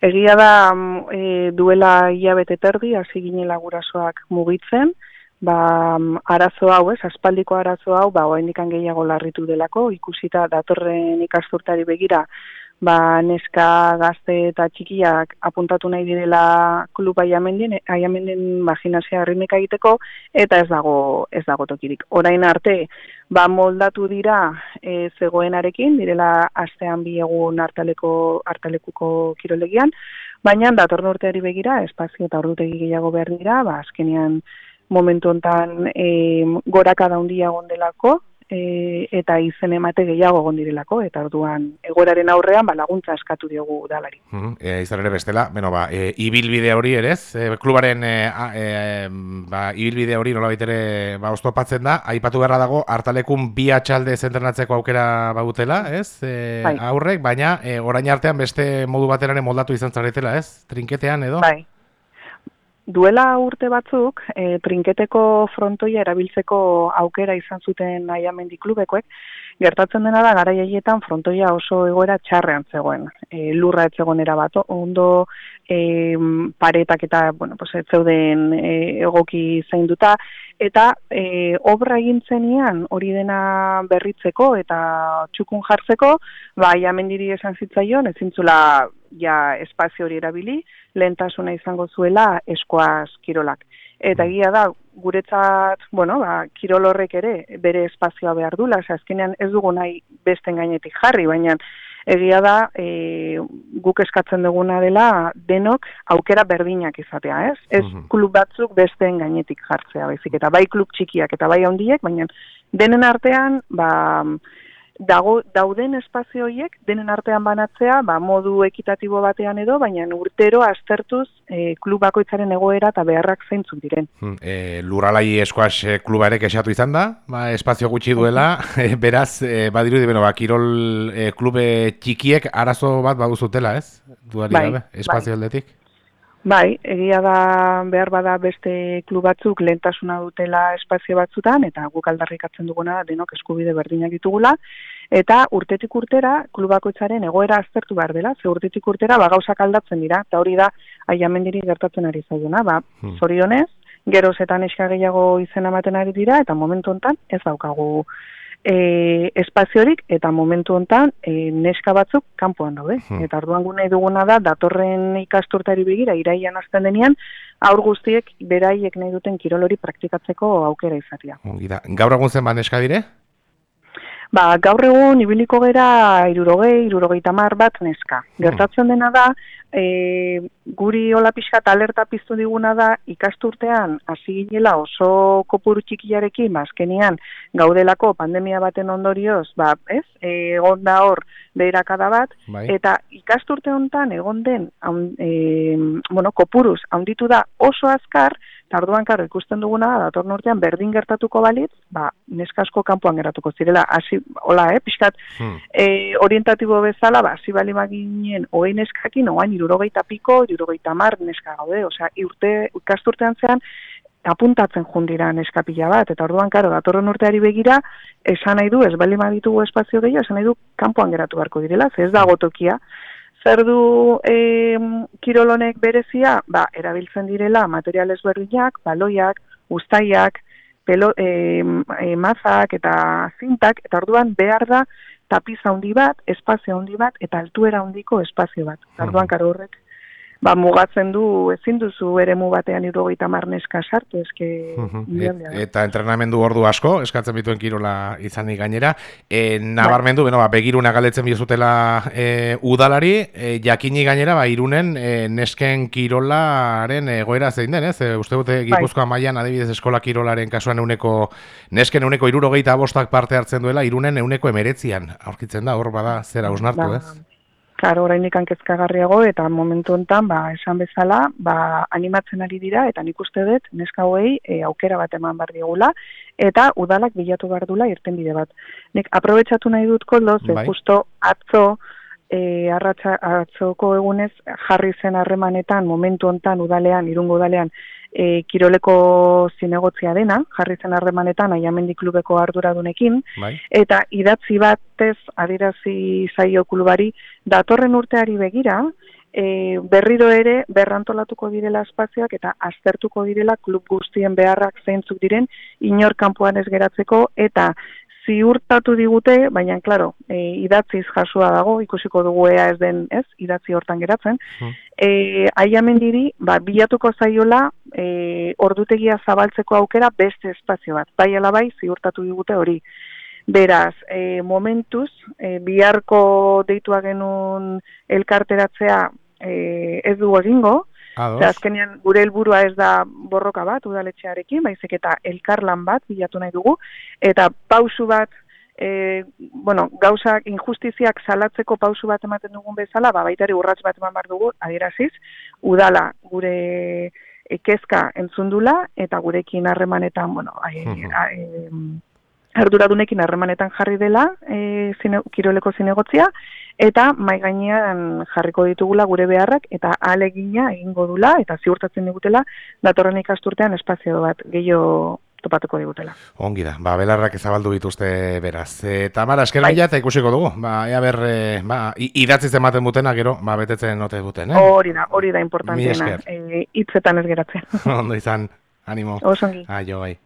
Egia da e, duela hilabete terdi, hasi ginela gurasoak mugitzen, ba, arazo hau, ez, aspaldiko arazo hau, ba, oainikan gehiago larritu delako, ikusita datorren ikasturtari begira, ba, neska gazte eta txikiak apuntatu nahi direla klub aiamendien, aiamendien maginazia harrimeka egiteko, eta ez dago, ez dago tokirik. Orain arte, ba, moldatu dira e, zegoenarekin, direla astean bi egun hartaleko, hartalekuko kirolegian, baina datorren urteari begira, espazio eta ordutegi gehiago behar dira, ba, azkenean momentu hontan e, goraka daundia gondelako, e, eta izen emate gehiago gondirelako, eta orduan egoraren aurrean ba, laguntza eskatu diogu dalari. Mm e, izan ere bestela, beno ba, e, ibilbide hori ere, e, klubaren e, e, ba, ibilbide hori nola baitere ba, oztopatzen da, aipatu beharra dago, hartalekun bi atxalde zenternatzeko aukera bagutela, ez? E, bai. Aurrek, baina e, orain artean beste modu bateraren moldatu izan zaretela, ez? Trinketean edo? Bai. Duela urte batzuk, e, trinketeko frontoia erabiltzeko aukera izan zuten aiamendi klubekoek, gertatzen dena da gara jaietan frontoia oso egoera txarrean zegoen. E, lurra ez zegoen bat, ondo e, paretak eta bueno, pues, ez zeuden e, egoki zainduta, eta e, obra egintzenian hori dena berritzeko eta txukun jartzeko, ba, aiamendiri esan zitzaion, ezintzula ja espazio hori erabili, lehentasuna izango zuela eskoaz kirolak. Eta mm. egia da, guretzat, bueno, ba, kirolorrek ere bere espazioa behar dula, azkenean ez dugu nahi besten gainetik jarri, baina egia da e, guk eskatzen duguna dela denok aukera berdinak izatea, ez? Ez mm klub batzuk besteen gainetik jartzea, baizik, eta bai klub txikiak eta bai handiek, baina denen artean, ba, dago, dauden espazio horiek denen artean banatzea, ba, modu ekitatibo batean edo, baina urtero aztertuz e, klub bakoitzaren egoera eta beharrak zeintzuk diren. Hmm, e, luralai eskuaz e, kluba ere kesatu izan da, ba, espazio gutxi duela, e, beraz, e, badiru di, ba, kirol e, klube txikiek arazo bat baguzutela, ez? Duari bai, gabe, espazio bai. aldetik? Bai, egia da behar bada beste klub batzuk lehentasuna dutela espazio batzutan, eta guk aldarrikatzen duguna denok eskubide berdinak ditugula, eta urtetik urtera klubakoitzaren egoera aztertu behar dela, ze urtetik urtera ba, gauzak aldatzen dira, eta hori da aiamendiri gertatzen ari zaiona, ba, hmm. zorionez, geroz eta neska gehiago izena ematen ari dira, eta momentu hontan ez daukagu e, espaziorik eta momentu hontan e, neska batzuk kanpoan daude. Hmm. Eta orduan gune duguna da datorren ikasturtari begira iraian hasten denean aur guztiek beraiek nahi duten kirolori praktikatzeko aukera izatea. Gaur egun zen ba neska dire? Ba, gaur egun ibiliko gera irurogei, irurogei tamar bat neska. Hmm. Gertatzen dena da, e, guri hola pixkat alerta piztu diguna da ikasturtean hasi ginela oso kopuru txikiarekin azkenian gaudelako pandemia baten ondorioz ba ez egon da hor beherakada bat bai. eta ikasturte hontan egon den e, bueno kopuruz handitu da oso azkar Tarduan, karo, ikusten duguna da, dator nortean, berdin gertatuko balitz, ba, neskasko kanpoan geratuko zirela, hasi, hola, eh, pixkat, hmm. e, orientatibo bezala, ba, hasi bali maginen, hogei neskakin, oain, irurogeita piko, irurogeita mar, neska gaude, osea, urte, ikasturtean zean, apuntatzen jundira neskapila bat, eta orduan, karo, datorren urteari begira, esan nahi du, ez bali magitugu espazio gehiago, esan nahi du, kanpoan geratu beharko direla, ez da gotokia, zer du e, kirolonek berezia, ba, erabiltzen direla material ezberdinak, baloiak, ustaiak, pelo, e, mazak eta zintak, eta orduan behar da tapiza handi bat, espazio handi bat, eta altuera handiko espazio bat. Orduan, karo horrek, ba, mugatzen du ezin duzu eremu batean irurogeita marneska sartu, eske... eta entrenamendu ordu asko, eskatzen bituen kirola izanik gainera. E, nabarmendu, bai. beno, ba, begiruna galetzen bizutela e, udalari, e, jakini gainera, ba, irunen e, nesken kirolaren egoera zein den, ez? E, uste dute bai. gipuzkoa maian, adibidez eskola kirolaren kasuan euneko, nesken euneko irurogeita bostak parte hartzen duela, irunen euneko emeretzian, aurkitzen da, hor bada, zera usnartu, ba. Karo, oraindik kezkagarriago eta momentu hontan, ba, esan bezala, ba, animatzen ari dira eta nik uste dut neska hoei e, aukera bat eman bar digula eta udalak bilatu behar dula irten bide bat. Nik aprobetsatu nahi dut koldo, ze bai. justo atzo e, arratza, atzoko egunez jarri zen harremanetan momentu hontan udalean, irungo udalean, e, kiroleko zinegotzia dena, jarri zen harremanetan aiamendi klubeko arduradunekin, bai. eta idatzi batez adirazi zaio klubari, datorren urteari begira, e, berriro ere berrantolatuko direla espazioak eta aztertuko direla klub guztien beharrak zeintzuk diren inor kanpoan ez geratzeko eta ziurtatu digute, baina claro, e, idatziz jasua dago, ikusiko dugu ea ez den, ez, idatzi hortan geratzen. Hmm. E, aiamendiri, ba, bilatuko zaiola e, ordutegia zabaltzeko aukera beste espazio bat. Bai bai, ziurtatu digute hori. Beraz, e, momentuz, e, biharko deitua genuen elkarteratzea e, ez du egingo, azkenean gure helburua ez da borroka bat udaletxearekin, baizik eta elkarlan bat bilatu nahi dugu, eta pausu bat, e, bueno, gauzak injustiziak salatzeko pausu bat ematen dugun bezala, ba, baitari urratz bat eman bar dugu, adieraziz, udala gure ekezka entzundula, eta gurekin harremanetan, bueno, arduradunekin harremanetan jarri dela e, zine, kiroleko zinegotzia, eta mai gainean jarriko ditugula gure beharrak, eta alegina egingo dula, eta ziurtatzen digutela, datorren ikasturtean espazio bat gehiago topatuko digutela. Ongi da, ba, belarrak ezabaldu bituzte beraz. E, Tamara, esker bai. eta ikusiko dugu, ba, ea ber, e, ba, idatziz ematen dutena, gero, ba, betetzen note duten, eh? Hori da, hori da importanteena, e, hitzetan ez geratzen. Ondo izan, animo. Osongi. Aio, bai.